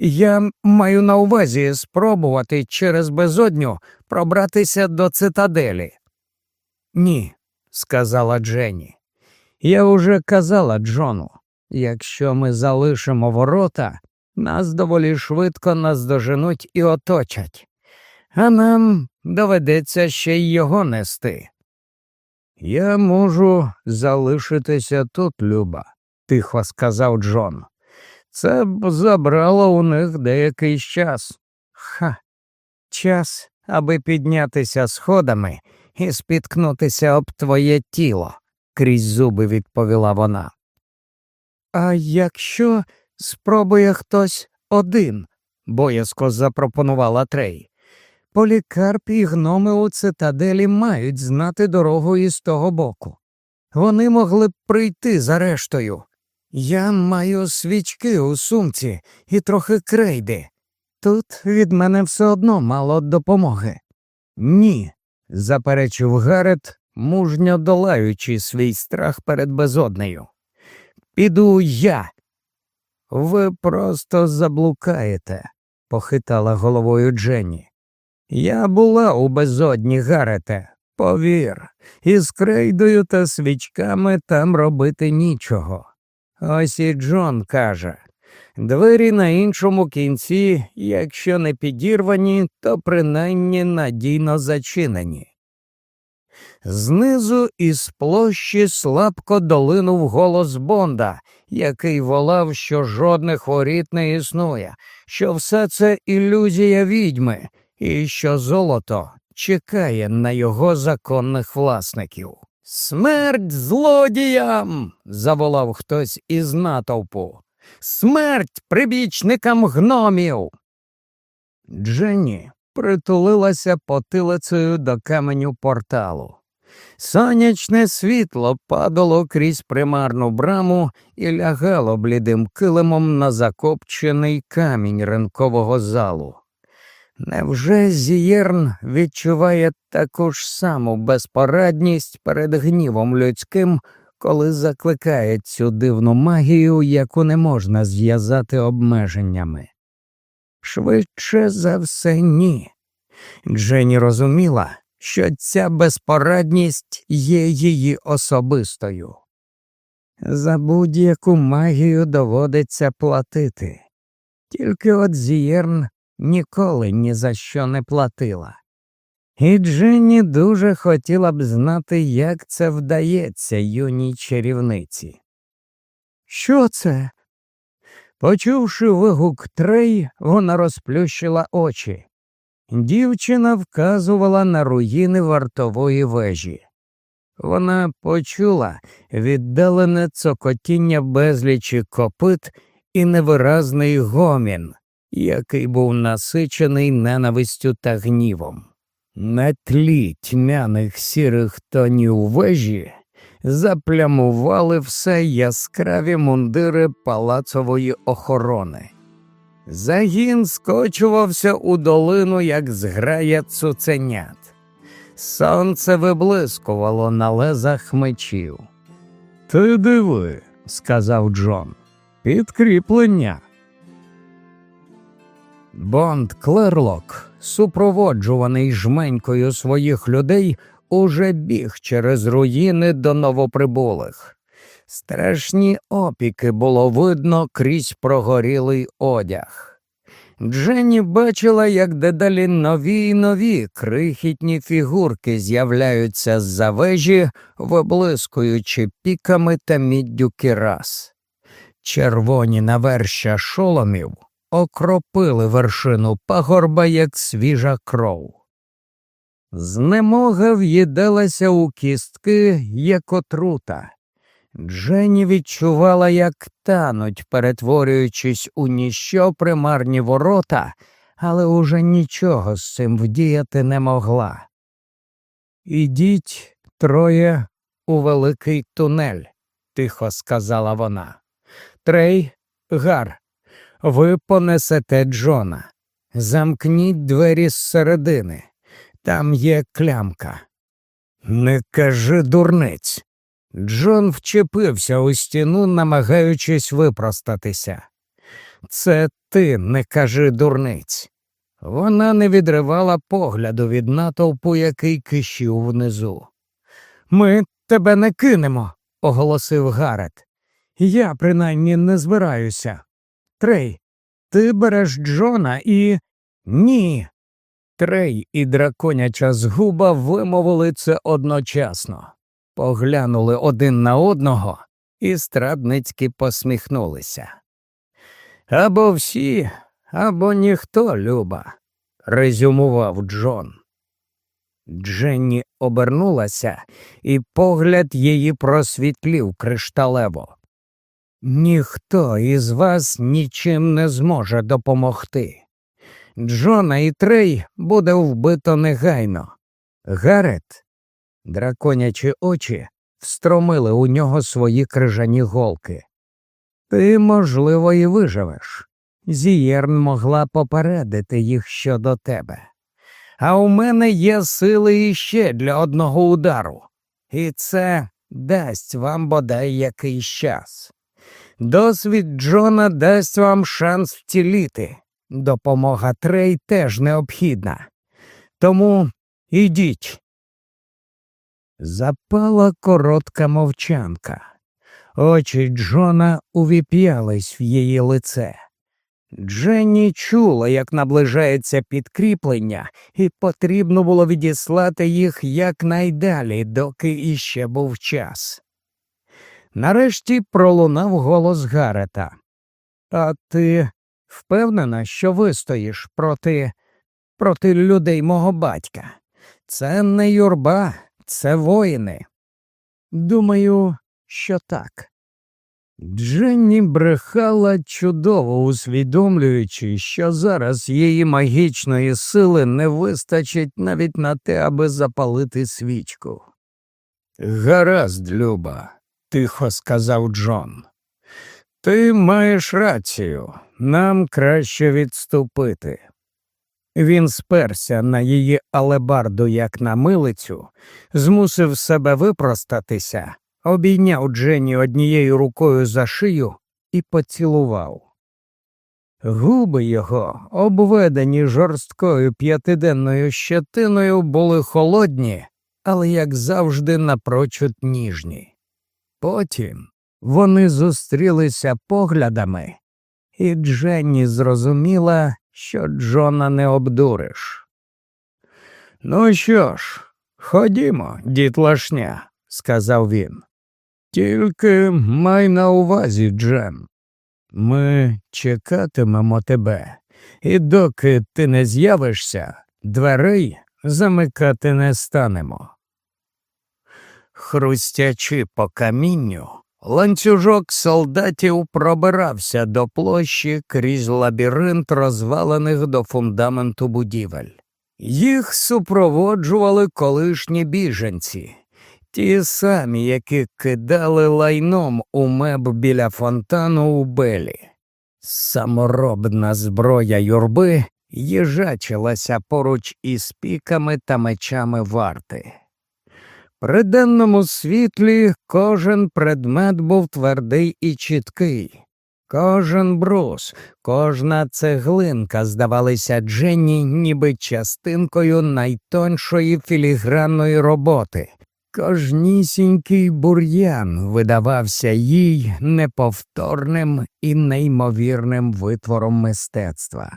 Я маю на увазі спробувати через безодню пробратися до цитаделі. Ні, сказала Дженні. Я уже казала Джону, якщо ми залишимо ворота, нас доволі швидко наздоженуть і оточать, а нам доведеться ще й його нести. Я можу залишитися тут, Люба, тихо сказав Джон. Це б забрало у них деякий час. Ха, час, аби піднятися сходами і спіткнутися об твоє тіло, крізь зуби відповіла вона. А якщо спробує хтось один, боязко запропонувала Трей. Полікарп і гноми у цитаделі мають знати дорогу із того боку. Вони могли б прийти за рештою. Я маю свічки у сумці і трохи крейди. Тут від мене все одно мало допомоги. Ні, заперечив Гарет, мужньо долаючи свій страх перед безоднею. Піду я. Ви просто заблукаєте, похитала головою Дженні. Я була у безодні, Гарете, повір, із крейдою та свічками там робити нічого. Ось і Джон каже двері на іншому кінці, якщо не підірвані, то принаймні надійно зачинені. Знизу із площі слабко долинув голос Бонда, який волав, що жодних воріт не існує, що все це ілюзія відьми, і що золото чекає на його законних власників. Смерть злодіям. заволав хтось із натовпу. Смерть прибічникам гномів. Дженні притулилася потилицею до каменю порталу. Сонячне світло падало крізь примарну браму і лягало блідим килимом на закопчений камінь ринкового залу. Невже Зієрн відчуває таку ж саму безпорадність перед гнівом людським, коли закликає цю дивну магію, яку не можна зв'язати обмеженнями? Швидше за все, ні. Джені розуміла, що ця безпорадність є її особистою. За будь-яку магію доводиться платити. Тільки от Зієрн ніколи ні за що не платила. І Дженні дуже хотіла б знати, як це вдається юній чарівниці. Що це? Почувши вигук трей, вона розплющила очі. Дівчина вказувала на руїни вартової вежі. Вона почула віддалене цокотіння безлічі копит і невиразний гомін, який був насичений ненавистю та гнівом. На тлі тьмяних сірих тонів вежі заплямували все яскраві мундири палацової охорони. Загін скочувався у долину, як зграя цуценят. Сонце виблискувало на лезах мечів. Ти диви, сказав Джон, підкріплення. Бонд Клерлок, супроводжуваний жменькою своїх людей, уже біг через руїни до новоприбулих. Страшні опіки було видно крізь прогорілий одяг. Дженні бачила, як дедалі нові й нові крихітні фігурки з'являються з за вежі, виблискуючи піками та міддю кірас. Червоні наверща шоломів окропили вершину пагорба, як свіжа кров. Знемога в'їдалася у кістки, як отрута. Дженні відчувала, як тануть, перетворюючись у ніщо примарні ворота, але уже нічого з цим вдіяти не могла. Ідіть троє у великий тунель, тихо сказала вона. Трей, гар, ви понесете Джона. Замкніть двері зсередини. Там є клямка. Не кажи дурниць. Джон вчепився у стіну, намагаючись випростатися. Це ти не кажи дурниць. Вона не відривала погляду від натовпу, який кишів внизу. Ми тебе не кинемо, оголосив Гарет. Я принаймні не збираюся. Трей, ти береш Джона і. Ні. Трей і драконяча згуба вимовили це одночасно, поглянули один на одного і страдницьки посміхнулися. Або всі, або ніхто, Люба, резюмував Джон. Дженні обернулася, і погляд її просвітлів кришталево. Ніхто із вас нічим не зможе допомогти. Джона і Трей буде вбито негайно. Гарет, драконячі очі встромили у нього свої крижані голки. Ти, можливо, і виживеш. Зієрн могла попередити їх щодо тебе. А у мене є сили іще для одного удару, і це дасть вам бодай якийсь час. Досвід Джона дасть вам шанс вціліти. Допомога Трей теж необхідна. Тому ідіть. Запала коротка мовчанка. Очі Джона увіп'ялись в її лице. Дженні чула, як наближається підкріплення, і потрібно було відіслати їх якнайдалі, доки іще був час. Нарешті пролунав голос Гарета. А ти впевнена, що вистоїш проти проти людей мого батька? Це не юрба, це воїни. Думаю, що так. Дженні брехала чудово усвідомлюючи, що зараз її магічної сили не вистачить навіть на те, аби запалити свічку. Гаразд, Люба, тихо сказав Джон. Ти маєш рацію, нам краще відступити. Він сперся на її алебарду, як на милицю, змусив себе випростатися, обійняв Дженні однією рукою за шию і поцілував. Губи його, обведені жорсткою п'ятиденною щетиною, були холодні, але, як завжди, напрочуд ніжні. Потім вони зустрілися поглядами, і Дженні зрозуміла, що Джона не обдуриш. Ну що ж, ходімо, дітлашня, сказав він. Тільки май на увазі, Джем. Ми чекатимемо тебе, і доки ти не з'явишся, Дверей замикати не станемо. Хрустячи по камінню, ланцюжок солдатів пробирався до площі крізь лабіринт розвалених до фундаменту будівель. Їх супроводжували колишні біженці, ті самі, які кидали лайном у меб біля фонтану у Белі. Саморобна зброя юрби їжачилася поруч із піками та мечами варти. При денному світлі кожен предмет був твердий і чіткий. Кожен брус, кожна цеглинка здавалися Дженні ніби частинкою найтоншої філігранної роботи. Кожнісінький бур'ян видавався їй неповторним і неймовірним витвором мистецтва.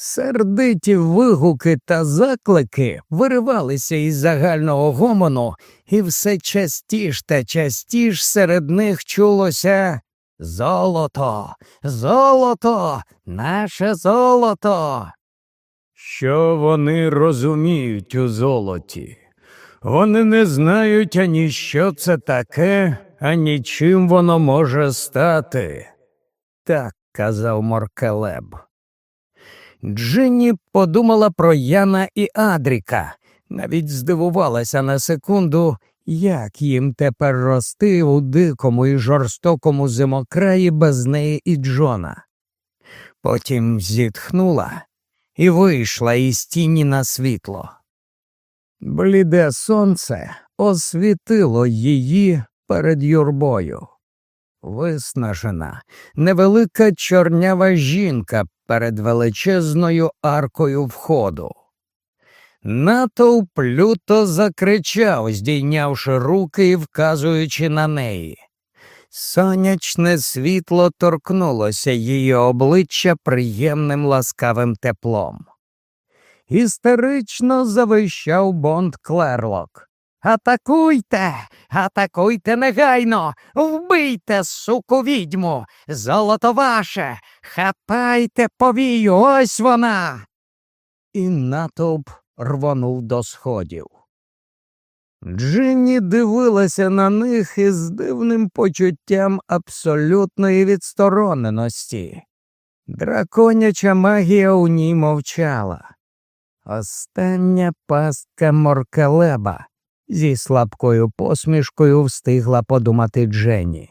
Сердиті вигуки та заклики виривалися із загального гомону, і все частіш та частіш серед них чулося Золото, золото, наше золото. Що вони розуміють у золоті? Вони не знають ані що це таке, ані чим воно може стати. Так казав Моркелеб. Джинні подумала про Яна і Адріка, навіть здивувалася на секунду, як їм тепер рости у дикому і жорстокому зимокраї без неї і Джона. Потім зітхнула і вийшла із тіні на світло. Бліде сонце освітило її перед юрбою. Виснажена, невелика чорнява жінка величезною аркою входу. Натовп люто закричав, здійнявши руки і вказуючи на неї. Сонячне світло торкнулося її обличчя приємним ласкавим теплом. Істерично завищав Бонд Клерлок. Атакуйте, атакуйте негайно, вбийте, суку відьму, золото ваше, хапайте повію, ось вона. І натовп рвонув до сходів. Джинні дивилася на них із дивним почуттям абсолютної відстороненості. Драконяча магія у ній мовчала. Остання пастка моркалеба зі слабкою посмішкою встигла подумати Дженні.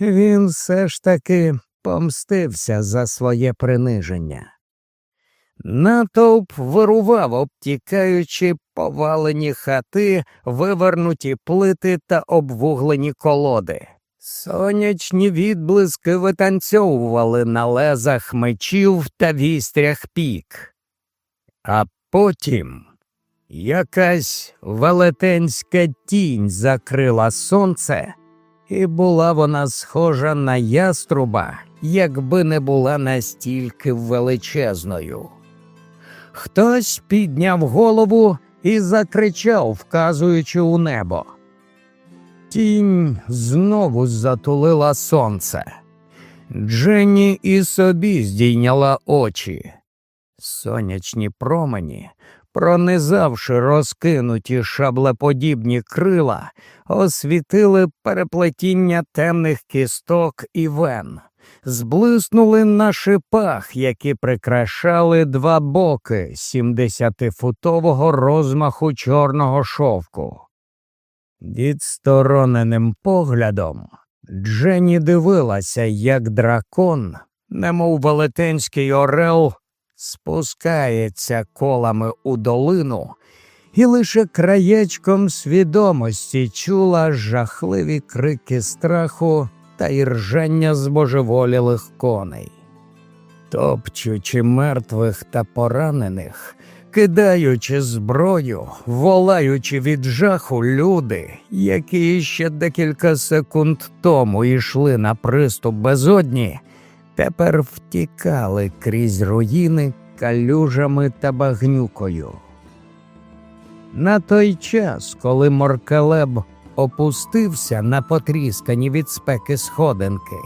Він все ж таки помстився за своє приниження. Натовп вирував, обтікаючи повалені хати, вивернуті плити та обвуглені колоди. Сонячні відблиски витанцьовували на лезах мечів та вістрях пік. А потім якась велетенська тінь закрила сонце, і була вона схожа на яструба, якби не була настільки величезною. Хтось підняв голову і закричав, вказуючи у небо. Тінь знову затулила сонце. Дженні і собі здійняла очі. Сонячні промені, пронизавши розкинуті шаблеподібні крила, освітили переплетіння темних кісток і вен зблиснули на шипах, які прикрашали два боки сімдесятифутового розмаху чорного шовку. Відстороненим поглядом Дженні дивилася, як дракон, немов велетенський орел, спускається колами у долину, і лише краєчком свідомості чула жахливі крики страху та іржання збожеволілих коней. Топчучи мертвих та поранених, кидаючи зброю, волаючи від жаху люди, які ще декілька секунд тому йшли на приступ безодні, тепер втікали крізь руїни калюжами та багнюкою. На той час, коли Моркелеб опустився на потріскані від спеки сходинки,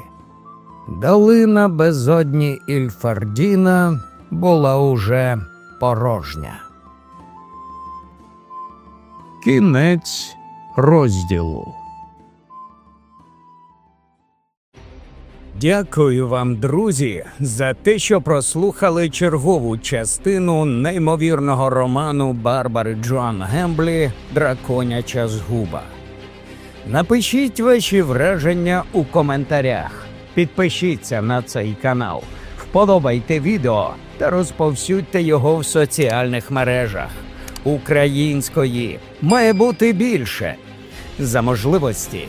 долина безодні Ільфардіна була уже порожня. Кінець розділу Дякую вам, друзі, за те, що прослухали чергову частину неймовірного роману Барбари Джоан Гемблі Драконяча згуба. Напишіть ваші враження у коментарях. Підпишіться на цей канал, вподобайте відео та розповсюдьте його в соціальних мережах. Української має бути більше. За можливості